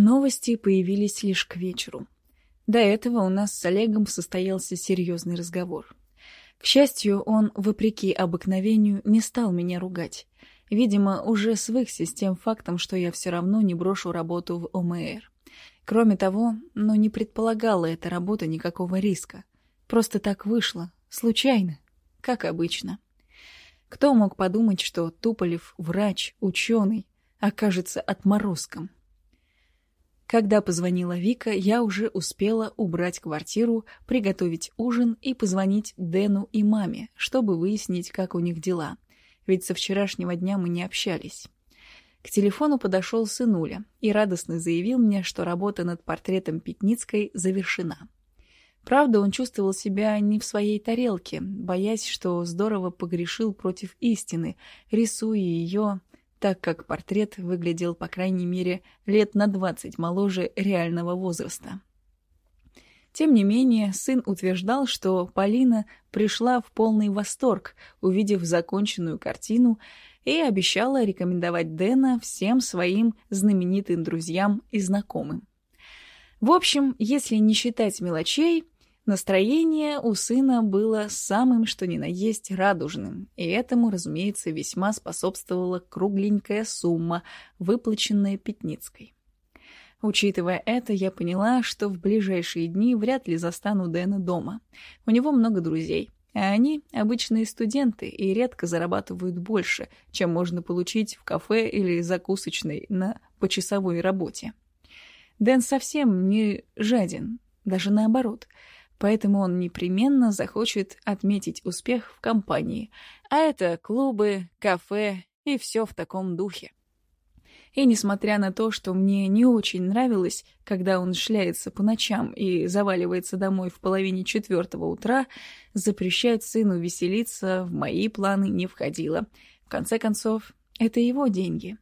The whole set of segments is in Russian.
Новости появились лишь к вечеру. До этого у нас с Олегом состоялся серьезный разговор. К счастью, он, вопреки обыкновению, не стал меня ругать. Видимо, уже свыкся с тем фактом, что я все равно не брошу работу в ОМР. Кроме того, но не предполагала эта работа никакого риска. Просто так вышло, случайно, как обычно. Кто мог подумать, что Туполев, врач, ученый, окажется отморозком? Когда позвонила Вика, я уже успела убрать квартиру, приготовить ужин и позвонить Дэну и маме, чтобы выяснить, как у них дела. Ведь со вчерашнего дня мы не общались. К телефону подошел сынуля и радостно заявил мне, что работа над портретом Пятницкой завершена. Правда, он чувствовал себя не в своей тарелке, боясь, что здорово погрешил против истины, рисуя ее так как портрет выглядел, по крайней мере, лет на двадцать моложе реального возраста. Тем не менее, сын утверждал, что Полина пришла в полный восторг, увидев законченную картину, и обещала рекомендовать Дэна всем своим знаменитым друзьям и знакомым. В общем, если не считать мелочей, Настроение у сына было самым что ни на есть радужным, и этому, разумеется, весьма способствовала кругленькая сумма, выплаченная Пятницкой. Учитывая это, я поняла, что в ближайшие дни вряд ли застану Дэна дома. У него много друзей, а они обычные студенты и редко зарабатывают больше, чем можно получить в кафе или закусочной на почасовой работе. Дэн совсем не жаден, даже наоборот — поэтому он непременно захочет отметить успех в компании, а это клубы, кафе и все в таком духе. И несмотря на то, что мне не очень нравилось, когда он шляется по ночам и заваливается домой в половине четвертого утра, запрещать сыну веселиться в мои планы не входило. В конце концов, это его деньги.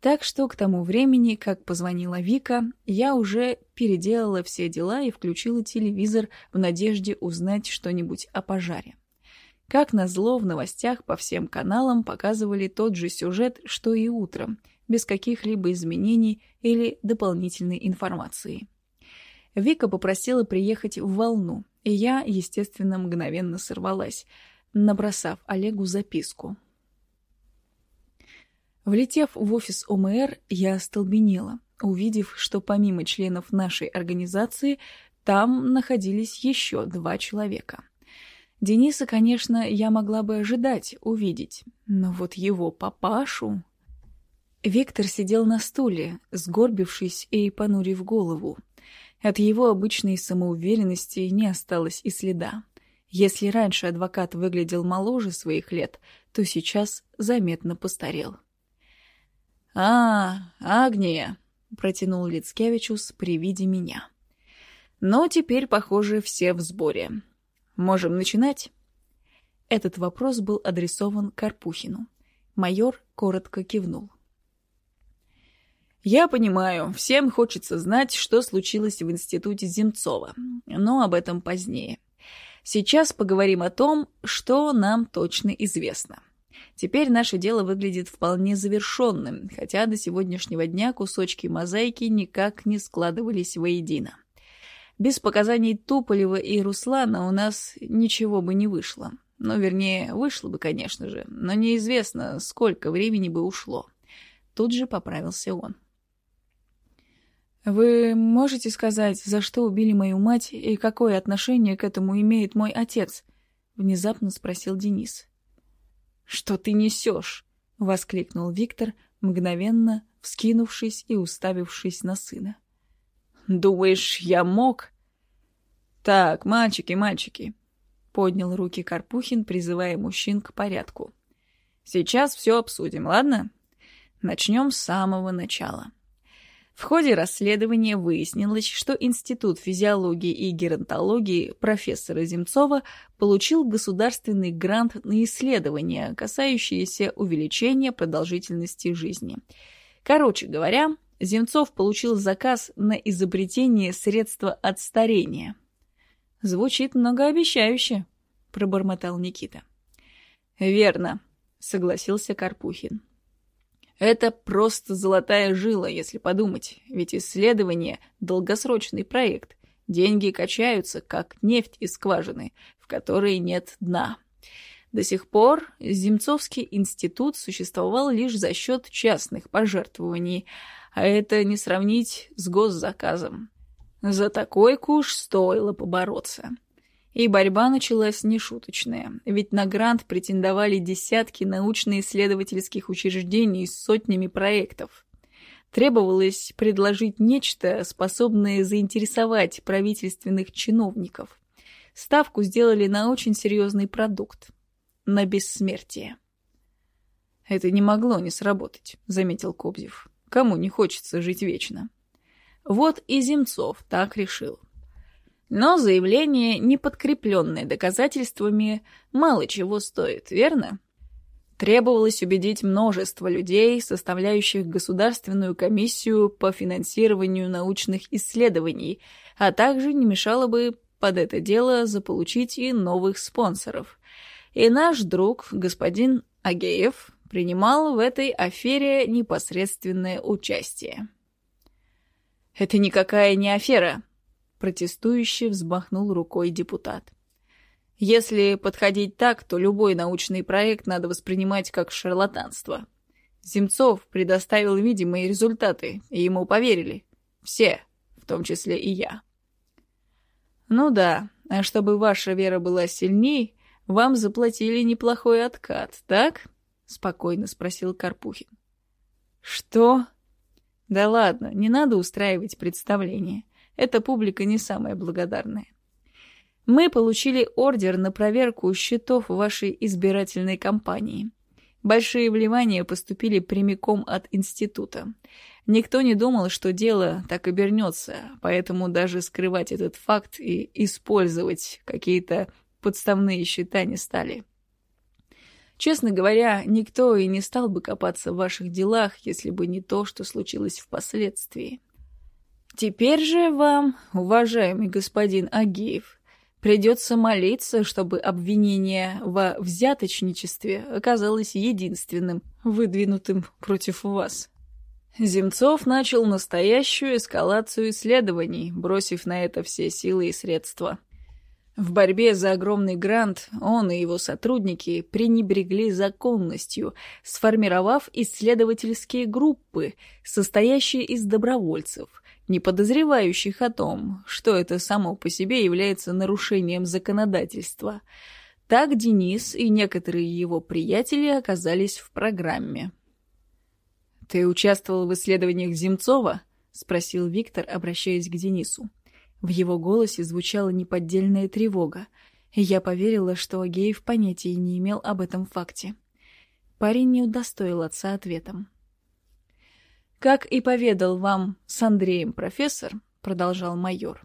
Так что к тому времени, как позвонила Вика, я уже переделала все дела и включила телевизор в надежде узнать что-нибудь о пожаре. Как назло, в новостях по всем каналам показывали тот же сюжет, что и утром, без каких-либо изменений или дополнительной информации. Вика попросила приехать в волну, и я, естественно, мгновенно сорвалась, набросав Олегу записку. Влетев в офис ОМР, я остолбенела, увидев, что помимо членов нашей организации там находились еще два человека. Дениса, конечно, я могла бы ожидать увидеть, но вот его папашу... Виктор сидел на стуле, сгорбившись и понурив голову. От его обычной самоуверенности не осталось и следа. Если раньше адвокат выглядел моложе своих лет, то сейчас заметно постарел. «А, Агния!» — протянул Лицкевичус при виде меня. «Но теперь, похоже, все в сборе. Можем начинать?» Этот вопрос был адресован Карпухину. Майор коротко кивнул. «Я понимаю, всем хочется знать, что случилось в институте Земцова, но об этом позднее. Сейчас поговорим о том, что нам точно известно». Теперь наше дело выглядит вполне завершенным, хотя до сегодняшнего дня кусочки мозаики никак не складывались воедино. Без показаний Туполева и Руслана у нас ничего бы не вышло. Ну, вернее, вышло бы, конечно же, но неизвестно, сколько времени бы ушло. Тут же поправился он. «Вы можете сказать, за что убили мою мать и какое отношение к этому имеет мой отец?» — внезапно спросил Денис. «Что ты несешь?» — воскликнул Виктор, мгновенно вскинувшись и уставившись на сына. «Думаешь, я мог?» «Так, мальчики, мальчики!» — поднял руки Карпухин, призывая мужчин к порядку. «Сейчас все обсудим, ладно? Начнем с самого начала». В ходе расследования выяснилось, что Институт физиологии и геронтологии профессора Земцова получил государственный грант на исследования, касающиеся увеличения продолжительности жизни. Короче говоря, Земцов получил заказ на изобретение средства от старения. «Звучит многообещающе», — пробормотал Никита. «Верно», — согласился Карпухин. Это просто золотая жила, если подумать, ведь исследование — долгосрочный проект. Деньги качаются, как нефть из скважины, в которой нет дна. До сих пор Земцовский институт существовал лишь за счет частных пожертвований, а это не сравнить с госзаказом. За такой куш стоило побороться. И борьба началась нешуточная, ведь на грант претендовали десятки научно-исследовательских учреждений с сотнями проектов. Требовалось предложить нечто, способное заинтересовать правительственных чиновников. Ставку сделали на очень серьезный продукт — на бессмертие. «Это не могло не сработать», — заметил Кобзев. «Кому не хочется жить вечно?» Вот и Земцов так решил. Но заявление, не подкрепленное доказательствами, мало чего стоит, верно? Требовалось убедить множество людей, составляющих Государственную комиссию по финансированию научных исследований, а также не мешало бы под это дело заполучить и новых спонсоров. И наш друг, господин Агеев, принимал в этой афере непосредственное участие. «Это никакая не афера», Протестующе взмахнул рукой депутат. Если подходить так, то любой научный проект надо воспринимать как шарлатанство. Земцов предоставил видимые результаты, и ему поверили. Все, в том числе и я. Ну да, а чтобы ваша вера была сильней, вам заплатили неплохой откат, так? Спокойно спросил Карпухин. Что? Да ладно, не надо устраивать представление. Эта публика не самая благодарная. Мы получили ордер на проверку счетов вашей избирательной кампании. Большие вливания поступили прямиком от института. Никто не думал, что дело так обернется, поэтому даже скрывать этот факт и использовать какие-то подставные счета не стали. Честно говоря, никто и не стал бы копаться в ваших делах, если бы не то, что случилось впоследствии. Теперь же вам, уважаемый господин Агеев, придется молиться, чтобы обвинение во взяточничестве оказалось единственным, выдвинутым против вас. Земцов начал настоящую эскалацию исследований, бросив на это все силы и средства. В борьбе за огромный грант он и его сотрудники пренебрегли законностью, сформировав исследовательские группы, состоящие из добровольцев, не подозревающих о том, что это само по себе является нарушением законодательства. Так Денис и некоторые его приятели оказались в программе. «Ты участвовал в исследованиях Земцова?» — спросил Виктор, обращаясь к Денису. В его голосе звучала неподдельная тревога, и я поверила, что Агеев понятия не имел об этом факте. Парень не удостоил отца ответом. Как и поведал вам с Андреем профессор, продолжал майор,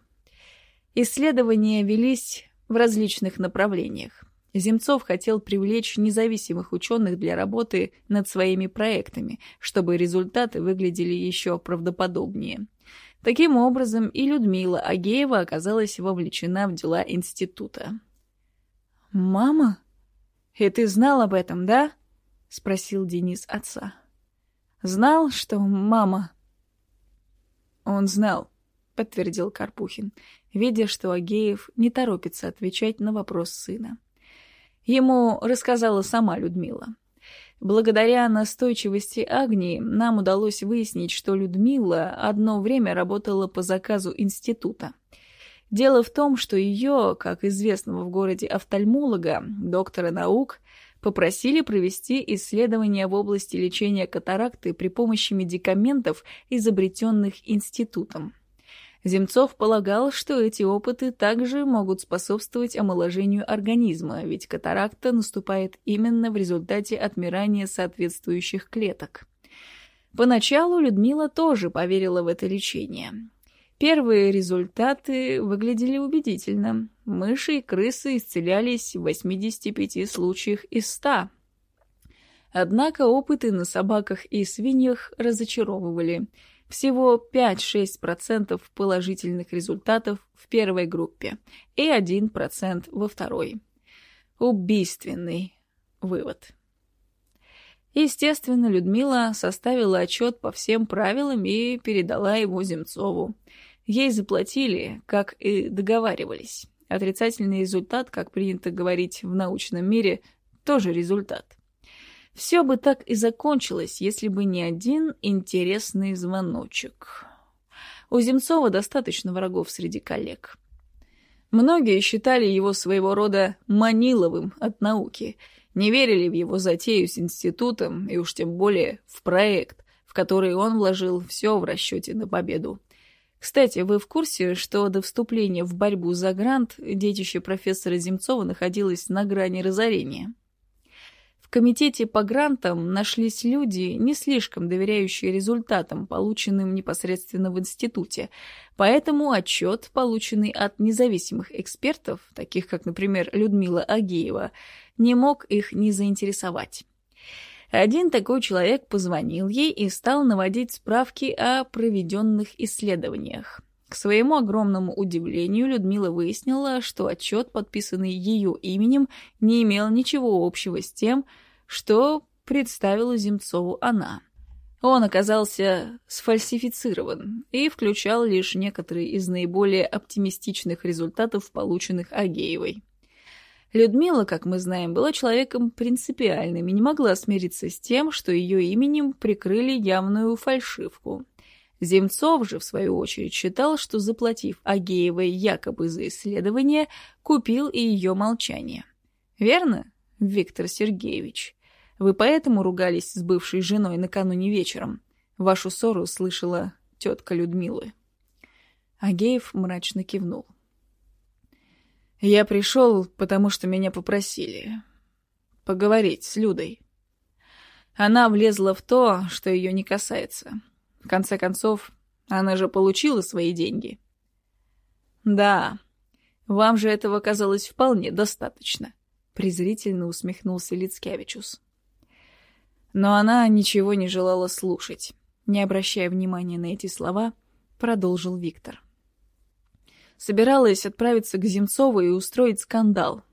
исследования велись в различных направлениях. Земцов хотел привлечь независимых ученых для работы над своими проектами, чтобы результаты выглядели еще правдоподобнее. Таким образом, и Людмила Агеева оказалась вовлечена в дела института. «Мама? И ты знал об этом, да?» — спросил Денис отца. Знал, что мама... Он знал, подтвердил Карпухин, видя, что Агеев не торопится отвечать на вопрос сына. Ему рассказала сама Людмила. Благодаря настойчивости Агнии нам удалось выяснить, что Людмила одно время работала по заказу института. Дело в том, что ее, как известного в городе офтальмолога, доктора наук, попросили провести исследования в области лечения катаракты при помощи медикаментов, изобретенных институтом. Земцов полагал, что эти опыты также могут способствовать омоложению организма, ведь катаракта наступает именно в результате отмирания соответствующих клеток. Поначалу Людмила тоже поверила в это лечение. Первые результаты выглядели убедительно. Мыши и крысы исцелялись в 85 случаях из 100. Однако опыты на собаках и свиньях разочаровывали. Всего 5-6% положительных результатов в первой группе и 1% во второй. Убийственный вывод. Естественно, Людмила составила отчет по всем правилам и передала его Земцову. Ей заплатили, как и договаривались. Отрицательный результат, как принято говорить в научном мире, тоже результат. Все бы так и закончилось, если бы не один интересный звоночек. У Земцова достаточно врагов среди коллег. Многие считали его своего рода Маниловым от науки, не верили в его затею с институтом и уж тем более в проект, в который он вложил все в расчете на победу. Кстати, вы в курсе, что до вступления в борьбу за грант детище профессора Земцова находилось на грани разорения? В комитете по грантам нашлись люди, не слишком доверяющие результатам, полученным непосредственно в институте, поэтому отчет, полученный от независимых экспертов, таких как, например, Людмила Агеева, не мог их не заинтересовать. Один такой человек позвонил ей и стал наводить справки о проведенных исследованиях. К своему огромному удивлению Людмила выяснила, что отчет, подписанный ее именем, не имел ничего общего с тем, что представила Земцову она. Он оказался сфальсифицирован и включал лишь некоторые из наиболее оптимистичных результатов, полученных Агеевой. Людмила, как мы знаем, была человеком принципиальным и не могла смириться с тем, что ее именем прикрыли явную фальшивку. Земцов же, в свою очередь, считал, что, заплатив Агеевой якобы за исследование, купил и ее молчание. Верно, Виктор Сергеевич? Вы поэтому ругались с бывшей женой накануне вечером? Вашу ссору слышала тетка Людмилы. Агеев мрачно кивнул. Я пришел, потому что меня попросили. Поговорить с Людой. Она влезла в то, что ее не касается. В конце концов, она же получила свои деньги. Да, вам же этого казалось вполне достаточно, презрительно усмехнулся Лицкевичус. Но она ничего не желала слушать. Не обращая внимания на эти слова, продолжил Виктор. Собиралась отправиться к Земцову и устроить скандал.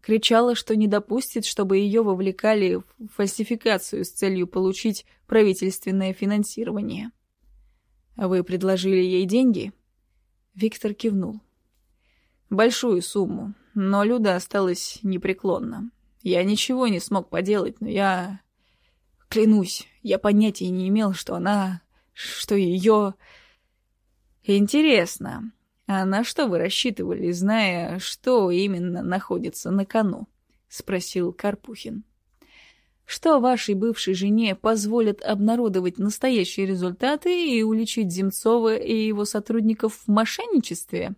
Кричала, что не допустит, чтобы ее вовлекали в фальсификацию с целью получить правительственное финансирование. «А вы предложили ей деньги?» Виктор кивнул. «Большую сумму, но Люда осталась непреклонна. Я ничего не смог поделать, но я... Клянусь, я понятия не имел, что она... что ее... Интересно, «А на что вы рассчитывали, зная, что именно находится на кону?» — спросил Карпухин. «Что вашей бывшей жене позволят обнародовать настоящие результаты и уличить Земцова и его сотрудников в мошенничестве?»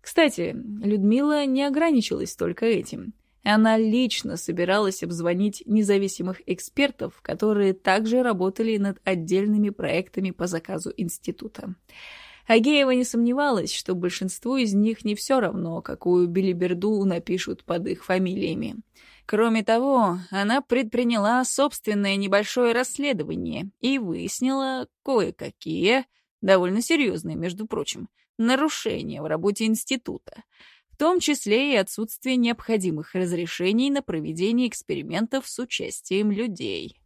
Кстати, Людмила не ограничилась только этим. Она лично собиралась обзвонить независимых экспертов, которые также работали над отдельными проектами по заказу института. Агеева не сомневалась, что большинству из них не все равно, какую билиберду напишут под их фамилиями. Кроме того, она предприняла собственное небольшое расследование и выяснила кое-какие, довольно серьезные, между прочим, нарушения в работе института, в том числе и отсутствие необходимых разрешений на проведение экспериментов с участием людей.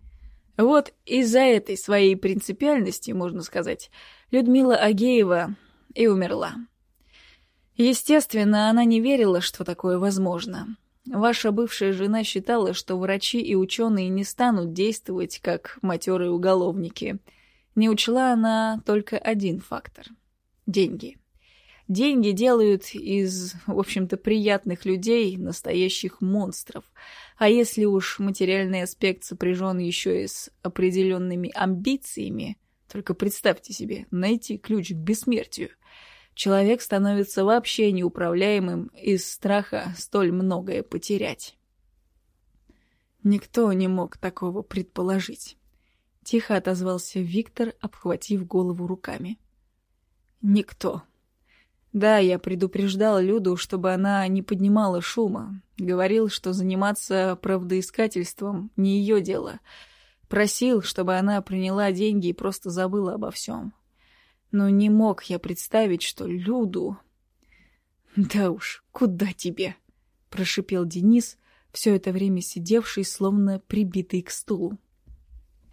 Вот из-за этой своей принципиальности, можно сказать, Людмила Агеева и умерла. Естественно, она не верила, что такое возможно. Ваша бывшая жена считала, что врачи и ученые не станут действовать как матерые уголовники. Не учла она только один фактор — деньги. Деньги делают из, в общем-то, приятных людей настоящих монстров — а если уж материальный аспект сопряжен еще и с определенными амбициями, только представьте себе, найти ключ к бессмертию, человек становится вообще неуправляемым из страха столь многое потерять. Никто не мог такого предположить. Тихо отозвался Виктор, обхватив голову руками. Никто. Да, я предупреждал Люду, чтобы она не поднимала шума. Говорил, что заниматься правдоискательством не ее дело. Просил, чтобы она приняла деньги и просто забыла обо всем. Но не мог я представить, что Люду... «Да уж, куда тебе?» — прошипел Денис, все это время сидевший, словно прибитый к стулу.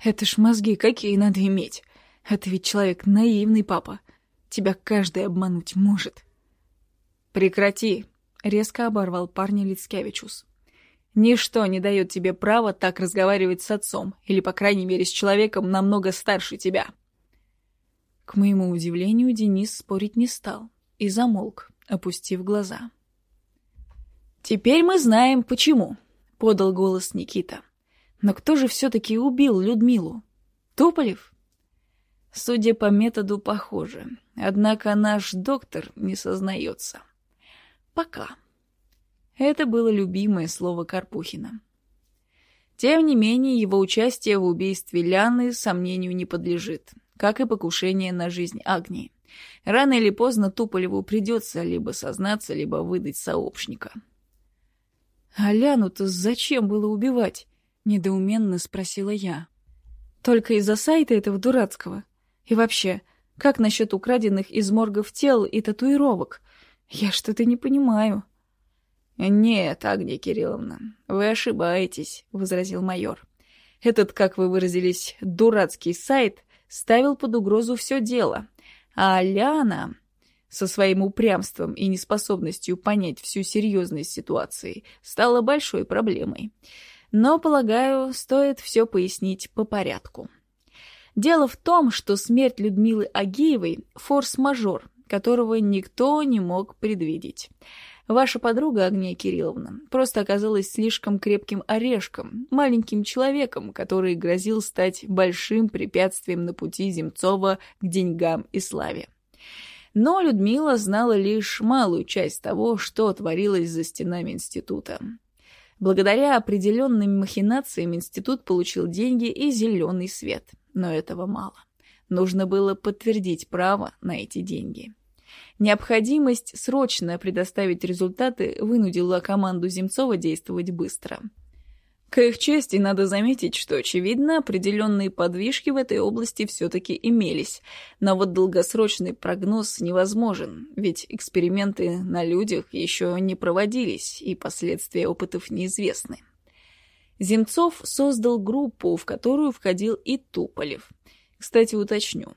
Это ж мозги какие надо иметь. Это ведь человек наивный, папа. Тебя каждый обмануть может. Прекрати, резко оборвал парня Лицкевичус. Ничто не дает тебе права так разговаривать с отцом, или, по крайней мере, с человеком намного старше тебя. К моему удивлению, Денис спорить не стал и замолк, опустив глаза. «Теперь мы знаем, почему», — подал голос Никита. «Но кто же все-таки убил Людмилу? Туполев?» Судя по методу, похоже. Однако наш доктор не сознается. Пока. Это было любимое слово Карпухина. Тем не менее, его участие в убийстве Ляны сомнению не подлежит, как и покушение на жизнь Агнии. Рано или поздно Туполеву придется либо сознаться, либо выдать сообщника. «А Ляну-то зачем было убивать?» — недоуменно спросила я. «Только из-за сайта этого дурацкого? И вообще, как насчет украденных из моргов тел и татуировок? Я что-то не понимаю». «Нет, Агния Кирилловна, вы ошибаетесь», — возразил майор. «Этот, как вы выразились, дурацкий сайт ставил под угрозу все дело, а Ляна со своим упрямством и неспособностью понять всю серьезность ситуации стала большой проблемой. Но, полагаю, стоит все пояснить по порядку. Дело в том, что смерть Людмилы Агеевой — форс-мажор, которого никто не мог предвидеть. Ваша подруга, Агния Кирилловна, просто оказалась слишком крепким орешком, маленьким человеком, который грозил стать большим препятствием на пути Земцова к деньгам и славе. Но Людмила знала лишь малую часть того, что творилось за стенами института. Благодаря определенным махинациям институт получил деньги и зеленый свет. Но этого мало. Нужно было подтвердить право на эти деньги. Необходимость срочно предоставить результаты вынудила команду Земцова действовать быстро. К их чести надо заметить, что, очевидно, определенные подвижки в этой области все-таки имелись, но вот долгосрочный прогноз невозможен, ведь эксперименты на людях еще не проводились, и последствия опытов неизвестны. Земцов создал группу, в которую входил и Туполев. Кстати, уточню.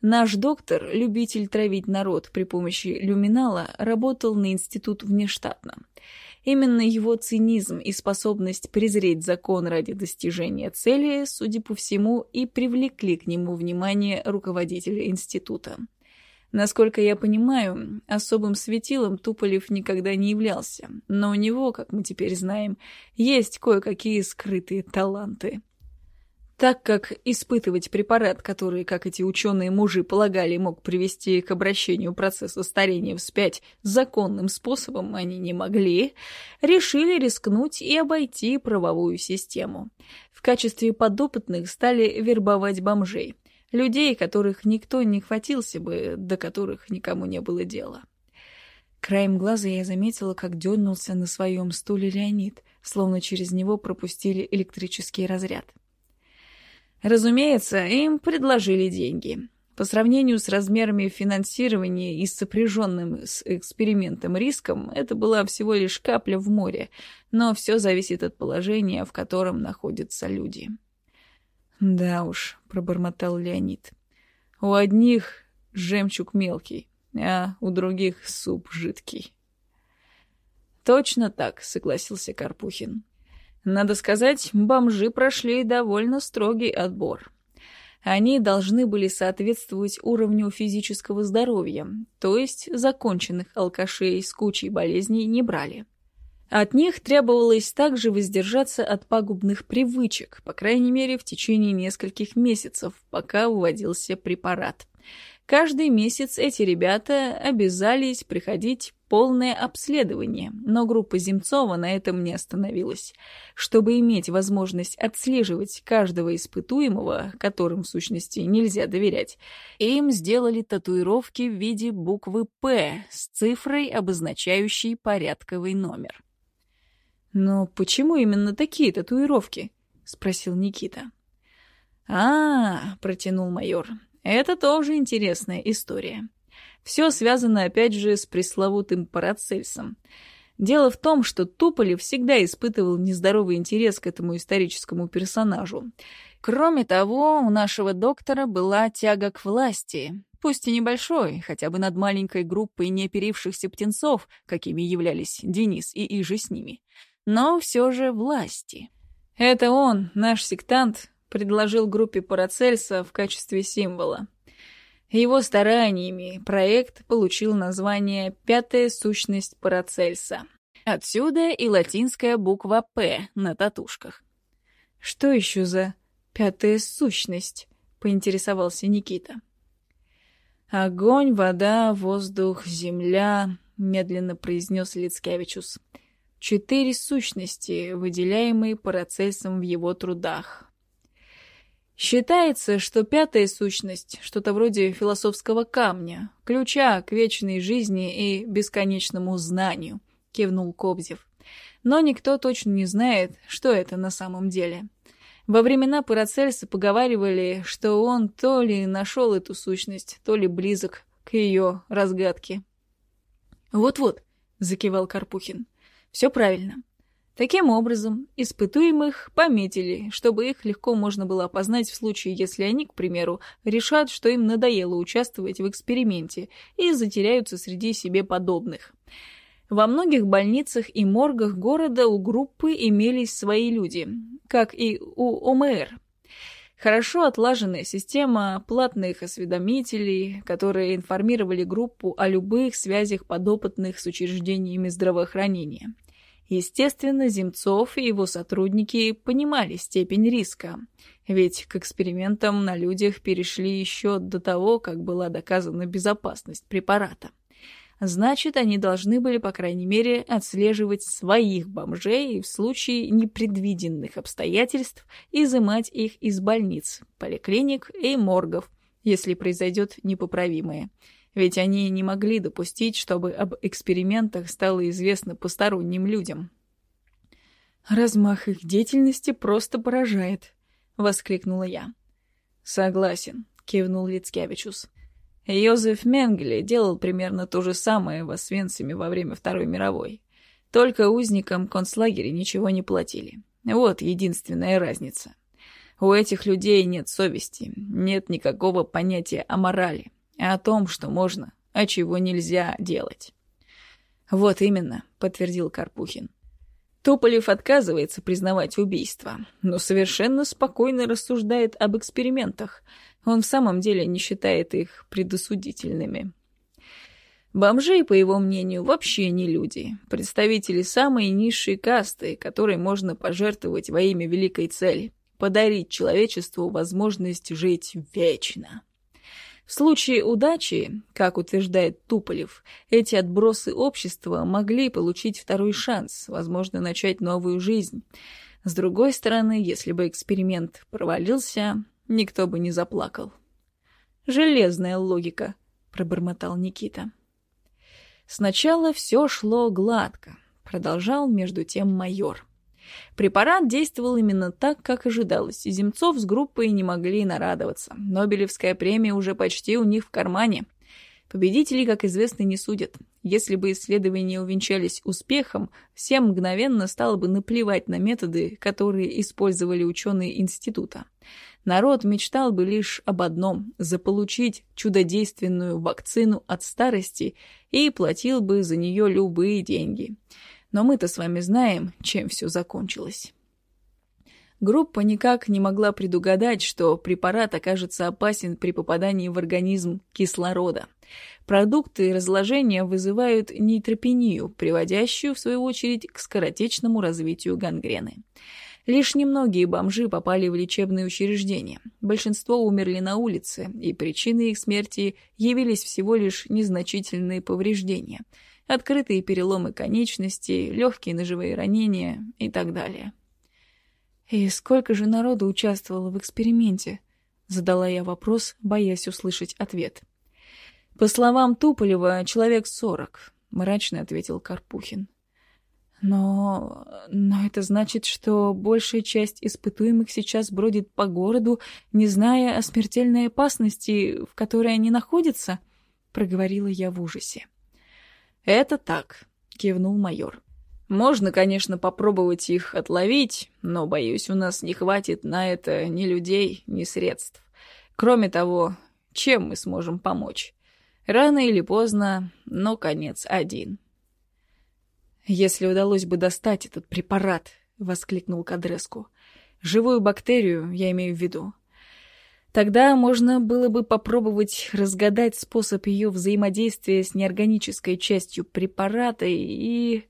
Наш доктор, любитель травить народ при помощи люминала, работал на институт внештатно. Именно его цинизм и способность презреть закон ради достижения цели, судя по всему, и привлекли к нему внимание руководителя института. Насколько я понимаю, особым светилом Туполев никогда не являлся, но у него, как мы теперь знаем, есть кое-какие скрытые таланты. Так как испытывать препарат, который, как эти ученые-мужи полагали, мог привести к обращению процесса старения вспять законным способом, они не могли, решили рискнуть и обойти правовую систему. В качестве подопытных стали вербовать бомжей, людей, которых никто не хватился бы, до которых никому не было дела. Краем глаза я заметила, как дернулся на своем стуле Леонид, словно через него пропустили электрический разряд. Разумеется, им предложили деньги. По сравнению с размерами финансирования и сопряженным с экспериментом риском, это была всего лишь капля в море, но все зависит от положения, в котором находятся люди. «Да уж», — пробормотал Леонид, — «у одних жемчуг мелкий, а у других суп жидкий». «Точно так», — согласился Карпухин. Надо сказать, бомжи прошли довольно строгий отбор. Они должны были соответствовать уровню физического здоровья, то есть законченных алкашей с кучей болезней не брали. От них требовалось также воздержаться от пагубных привычек, по крайней мере, в течение нескольких месяцев, пока вводился препарат. Каждый месяц эти ребята обязались приходить полное обследование, но группа Земцова на этом не остановилась. Чтобы иметь возможность отслеживать каждого испытуемого, которым в сущности нельзя доверять, им сделали татуировки в виде буквы «П» с цифрой, обозначающей порядковый номер. «Но почему именно такие татуировки?» — спросил Никита. «А, — протянул майор, — это тоже интересная история. Все связано опять же с пресловутым Парацельсом. Дело в том, что Туполев всегда испытывал нездоровый интерес к этому историческому персонажу. Кроме того, у нашего доктора была тяга к власти, пусть и небольшой, хотя бы над маленькой группой неоперившихся птенцов, какими являлись Денис и Иже с ними, но все же власти. Это он, наш сектант, предложил группе Парацельса в качестве символа. Его стараниями проект получил название «Пятая сущность Парацельса». Отсюда и латинская буква «П» на татушках. «Что еще за пятая сущность?» — поинтересовался Никита. «Огонь, вода, воздух, земля», — медленно произнес Лицкевичус. «Четыре сущности, выделяемые Парацельсом в его трудах. Считается, что пятая сущность — что-то вроде философского камня, ключа к вечной жизни и бесконечному знанию, — кивнул Кобзев. Но никто точно не знает, что это на самом деле. Во времена Парацельса поговаривали, что он то ли нашел эту сущность, то ли близок к ее разгадке. «Вот-вот», — закивал Карпухин, — «все правильно. Таким образом, испытуемых пометили, чтобы их легко можно было опознать в случае, если они, к примеру, решат, что им надоело участвовать в эксперименте и затеряются среди себе подобных. Во многих больницах и моргах города у группы имелись свои люди, как и у ОМР. Хорошо отлаженная система платных осведомителей, которые информировали группу о любых связях подопытных с учреждениями здравоохранения – Естественно, Земцов и его сотрудники понимали степень риска, ведь к экспериментам на людях перешли еще до того, как была доказана безопасность препарата. Значит, они должны были, по крайней мере, отслеживать своих бомжей и в случае непредвиденных обстоятельств изымать их из больниц, поликлиник и моргов, если произойдет непоправимое – ведь они не могли допустить, чтобы об экспериментах стало известно посторонним людям. «Размах их деятельности просто поражает», — воскликнула я. «Согласен», — кивнул Лицкевичус. Йозеф Менгеле делал примерно то же самое в Освенциме во время Второй мировой. Только узникам концлагеря ничего не платили. Вот единственная разница. У этих людей нет совести, нет никакого понятия о морали о том, что можно, а чего нельзя делать. «Вот именно», — подтвердил Карпухин. Туполев отказывается признавать убийство, но совершенно спокойно рассуждает об экспериментах. Он в самом деле не считает их предосудительными. Бомжи, по его мнению, вообще не люди, представители самой низшей касты, которой можно пожертвовать во имя великой цели — подарить человечеству возможность жить вечно. В случае удачи, как утверждает Туполев, эти отбросы общества могли получить второй шанс, возможно, начать новую жизнь. С другой стороны, если бы эксперимент провалился, никто бы не заплакал. «Железная логика», — пробормотал Никита. Сначала все шло гладко, продолжал между тем майор. Препарат действовал именно так, как ожидалось, и Земцов с группой не могли нарадоваться. Нобелевская премия уже почти у них в кармане. Победителей, как известно, не судят. Если бы исследования увенчались успехом, всем мгновенно стало бы наплевать на методы, которые использовали ученые института. Народ мечтал бы лишь об одном – заполучить чудодейственную вакцину от старости и платил бы за нее любые деньги – но мы-то с вами знаем, чем все закончилось. Группа никак не могла предугадать, что препарат окажется опасен при попадании в организм кислорода. Продукты разложения вызывают нейтропению, приводящую, в свою очередь, к скоротечному развитию гангрены. Лишь немногие бомжи попали в лечебные учреждения. Большинство умерли на улице, и причиной их смерти явились всего лишь незначительные повреждения – открытые переломы конечностей, легкие ножевые ранения и так далее. «И сколько же народу участвовало в эксперименте?» — задала я вопрос, боясь услышать ответ. «По словам Туполева, человек сорок», — мрачно ответил Карпухин. «Но... но это значит, что большая часть испытуемых сейчас бродит по городу, не зная о смертельной опасности, в которой они находятся?» — проговорила я в ужасе. «Это так», — кивнул майор. Можно, конечно, попробовать их отловить, но, боюсь, у нас не хватит на это ни людей, ни средств. Кроме того, чем мы сможем помочь? Рано или поздно, но конец один. «Если удалось бы достать этот препарат», — воскликнул Кадреску. «Живую бактерию, я имею в виду. Тогда можно было бы попробовать разгадать способ ее взаимодействия с неорганической частью препарата и...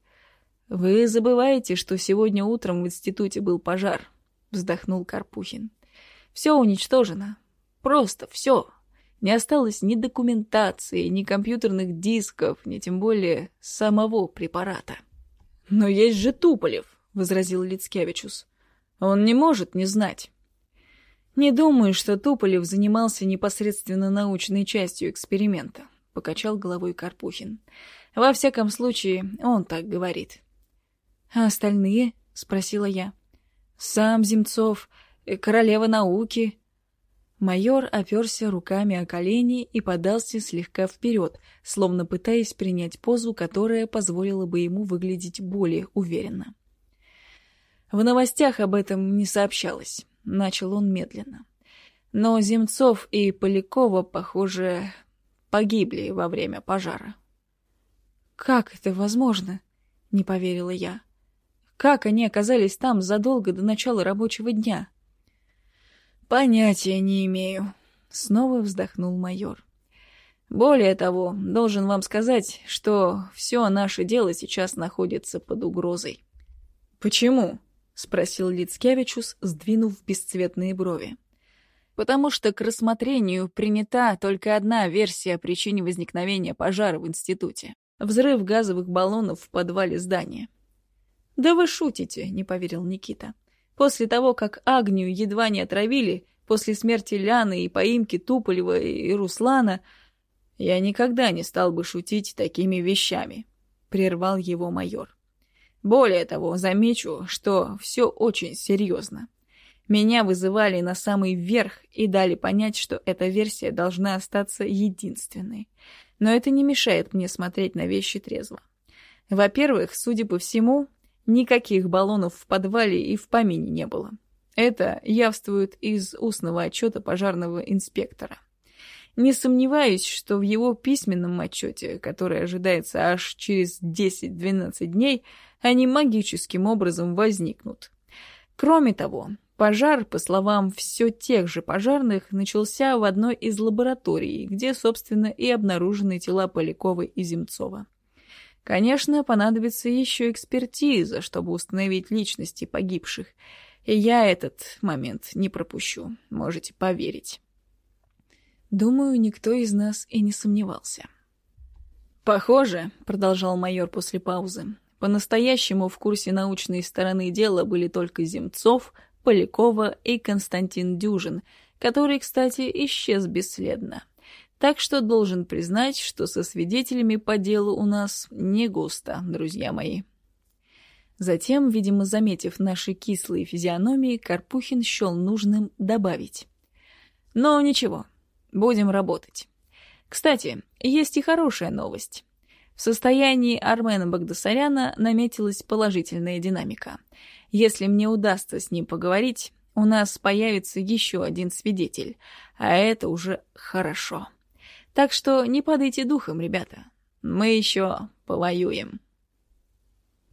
«Вы забываете, что сегодня утром в институте был пожар», — вздохнул Карпухин. «Все уничтожено. Просто все. Не осталось ни документации, ни компьютерных дисков, ни тем более самого препарата». «Но есть же Туполев», — возразил Лицкевичус. «Он не может не знать». «Не думаю, что Туполев занимался непосредственно научной частью эксперимента», — покачал головой Карпухин. «Во всяком случае, он так говорит». «А остальные?» — спросила я. «Сам Земцов, э, королева науки». Майор оперся руками о колени и подался слегка вперед, словно пытаясь принять позу, которая позволила бы ему выглядеть более уверенно. В новостях об этом не сообщалось, начал он медленно. Но Земцов и Полякова, похоже, погибли во время пожара. «Как это возможно?» — не поверила я. Как они оказались там задолго до начала рабочего дня? Понятия не имею. Снова вздохнул майор. Более того, должен вам сказать, что все наше дело сейчас находится под угрозой. Почему? Спросил Лицкевичус, сдвинув бесцветные брови. Потому что к рассмотрению принята только одна версия о причине возникновения пожара в институте. Взрыв газовых баллонов в подвале здания. «Да вы шутите», — не поверил Никита. «После того, как Агнию едва не отравили, после смерти Ляны и поимки Туполева и Руслана, я никогда не стал бы шутить такими вещами», — прервал его майор. «Более того, замечу, что все очень серьезно. Меня вызывали на самый верх и дали понять, что эта версия должна остаться единственной. Но это не мешает мне смотреть на вещи трезво. Во-первых, судя по всему, Никаких баллонов в подвале и в помине не было. Это явствует из устного отчета пожарного инспектора. Не сомневаюсь, что в его письменном отчете, который ожидается аж через 10-12 дней, они магическим образом возникнут. Кроме того, пожар, по словам все тех же пожарных, начался в одной из лабораторий, где, собственно, и обнаружены тела Полякова и Земцова. Конечно, понадобится еще экспертиза, чтобы установить личности погибших. И я этот момент не пропущу, можете поверить. Думаю, никто из нас и не сомневался. «Похоже», — продолжал майор после паузы, «по-настоящему в курсе научной стороны дела были только Земцов, Полякова и Константин Дюжин, который, кстати, исчез бесследно. Так что должен признать, что со свидетелями по делу у нас не густо, друзья мои. Затем, видимо, заметив наши кислые физиономии, Карпухин счел нужным добавить. Но ничего, будем работать. Кстати, есть и хорошая новость. В состоянии Армена Багдасаряна наметилась положительная динамика. Если мне удастся с ним поговорить, у нас появится еще один свидетель, а это уже хорошо. Так что не падайте духом, ребята. Мы еще повоюем.